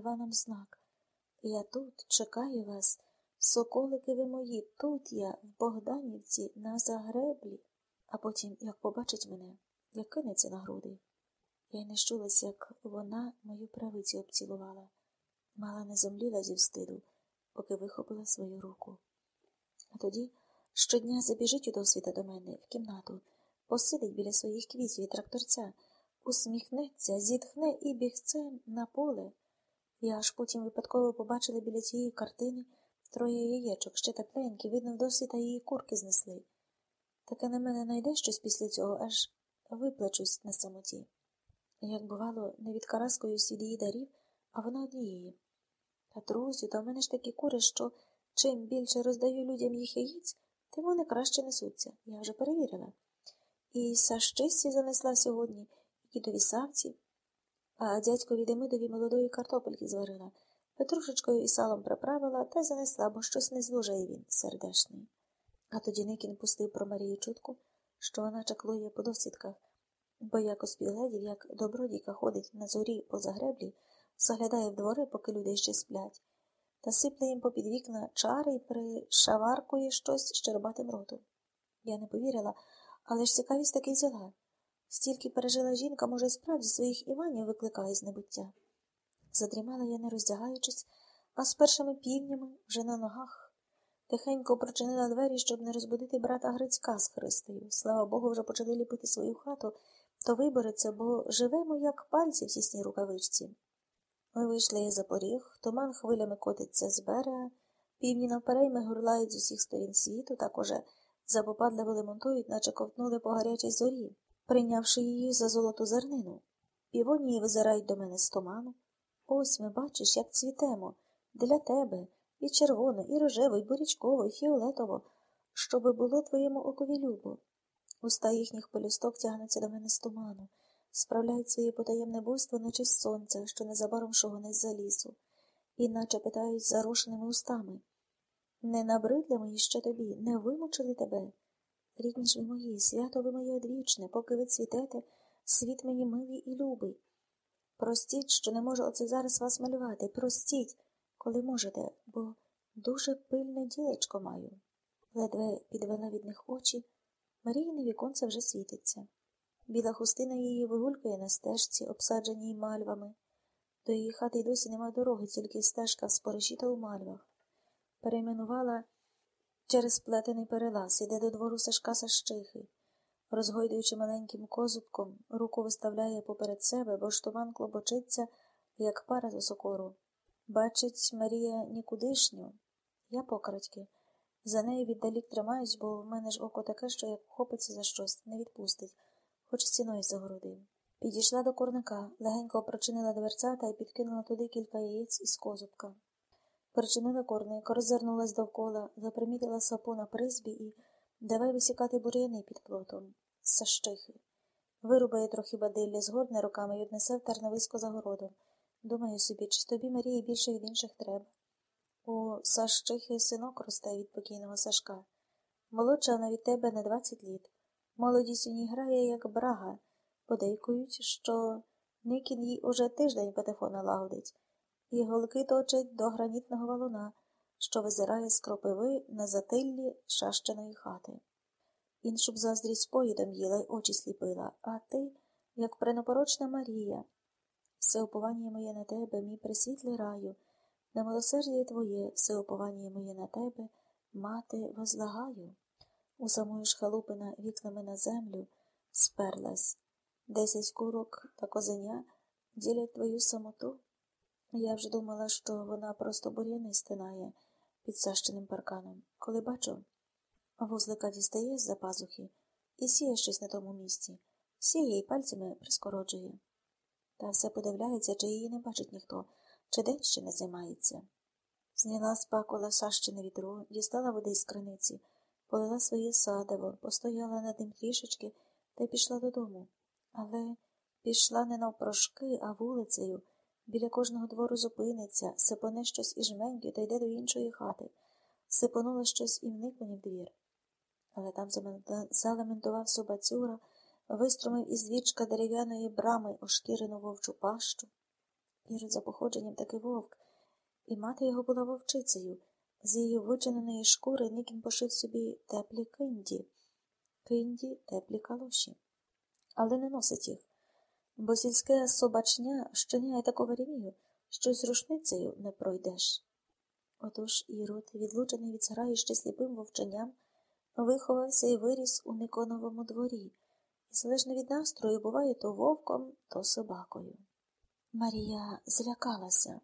Іваном знак. Я тут чекаю вас, соколики ви мої, тут я, в Богданівці, на загреблі, а потім, як побачить мене, як кинеться на груди. Я й не щулась, як вона мою правицю обцілувала. Мала не зомліла зі встиду, поки вихопила свою руку. А тоді щодня забіжить у досвіта до мене в кімнату, посидить біля своїх квітів і тракторця, усміхнеться, зітхне і бігцем на поле. Я аж потім випадково побачила біля цієї картини троє яєчок, ще тепленькі, видно, вдосвіта її курки знесли. Таке на мене найде щось після цього, аж виплачусь на самоті. Як бувало, не відкараскуюсь від її дарів, а вона однієї. Та друзю, та в мене ж такі кури, що чим більше роздаю людям їх яєць, тим вони краще несуться. Я вже перевірила. І сащисті занесла сьогодні, і дідові савці, а дядькові Демидові молодої картопельки зварила, петрушечкою і салом приправила та занесла, бо щось не злужає він, сердешний. А тоді Никін пустив про Марію чутку, що вона чаклує по досвідках, бо якось підгледів, як добродійка ходить на зорі поза греблі, заглядає в двори, поки люди ще сплять, та сипле їм попід вікна чари й пришаваркує щось щербатим ротом. Я не повірила, але ж цікавість таки взяла. Стільки пережила жінка, може, справді своїх Іванів викликає з небуття. Задрімала я, не роздягаючись, а з першими півнями вже на ногах. Тихенько прочинила двері, щоб не розбудити брата Грицька з Христою. Слава Богу, вже почали ліпити свою хату, то вибереться, бо живемо, як пальці в тісній рукавичці. Ми вийшли із за поріг, туман хвилями котиться з берега, півні навперейми гурлають з усіх сторін світу, так уже запопадливо лемонтують, наче ковтнули по гарячій зорі, прийнявши її за золоту зернину. Півонії визирають до мене з туману. Ось ми бачиш, як цвітемо для тебе і червоно, і рожево, і бурячково, і фіолетово, щоби було твоєму окові любо. Уста їхніх пелюсток тягнуться до мене з туману, справляють своє потаємне буйство на честь сонця, що незабаром шогоне з за лісу, і наче питають зарушеними устами. Не набридли мої ще тобі, не вимучили тебе. Рідні ж ви мої, свято ви моє одвічне, поки ви цвітете, світ мені милий і любий. Простіть, що не можу оце зараз вас малювати. Простіть, коли можете, бо дуже пильне ділечко маю. Ледве підвела від них очі, Маріїне віконце вже світиться. Біла хустина її вигулькає на стежці, обсадженій мальвами. До її хати й досі нема дороги, тільки стежка в спориші та у мальвах. Перейменувала через плетений перелаз, іде до двору Сашка Сащихи. Розгойдуючи маленьким козубком, руку виставляє поперед себе, бо ж туман клобочиться, як пара з сокору. Бачить Марія нікудишню, я покрадьки. За нею віддалік тримаюсь, бо в мене ж око таке, що як вхопиться за щось, не відпустить, хоч стіною загородив. Підійшла до курника, легенько прочинила дверцята і підкинула туди кілька яєць із козубка. Причинила корник, роззирнулась довкола, запримітила сапу на призбі і давай висікати бур'яни під плотом, сащихи. Вирубає трохи бадилля, згорне руками і однесе в тарновисько за. Думаю собі, чи тобі, Марії, більше від інших треба. У Сащихи синок росте від покійного Сашка. Молодша вона від тебе на двадцять літ. Молодість у ній грає, як брага. Подейкують, що Никін їй уже тиждень патефона лагодить, і голки точать до гранітного валуна, що визирає з кропиви на затиллі шащеної хати. Іншу б заздрість поїдом їла й очі сліпила, а ти, як пренопорочна Марія, все уповання моє на тебе, мій присвітлий раю, на милосердя твоє, все уповання моє на тебе, мати, возлагаю. У самої ж халупина вікнами на землю сперлась. Десять курок та козеня ділять твою самоту. Я вже думала, що вона просто бур'яни стинає під сащеним парканом. Коли бачу, вузлика дістає з за пазухи і сіє щось на тому місці, сіє й пальцями прискороджує. Та все подивляється, чи її не бачить ніхто, чи день ще не займається. Зняла з пакола сащини відро, дістала води з криниці, полила своє садиво, постояла над ним трішечки та й пішла додому. Але пішла не навпрошки, а вулицею. Біля кожного двору зупиниться, сипоне щось і жменьки та йде до іншої хати. Сипонула щось і вникне в двір. Але там залементував собацюра, виструмив із вічка дерев'яної брами ошкірену вовчу пащу. Ірод за походженням таки вовк, і мати його була вовчицею. З її вичиненої шкури Нікін пошив собі теплі кинді, кинді теплі калоші, але не носить їх, бо сільське собачня щиняє таку веремію, що з рушницею не пройдеш. Отож Ірод, відлучений від зграї ще сліпим вовченням, виховався і виріс у Никоновому дворі, і залежно від настрою буває то вовком, то собакою. Марія злякалася.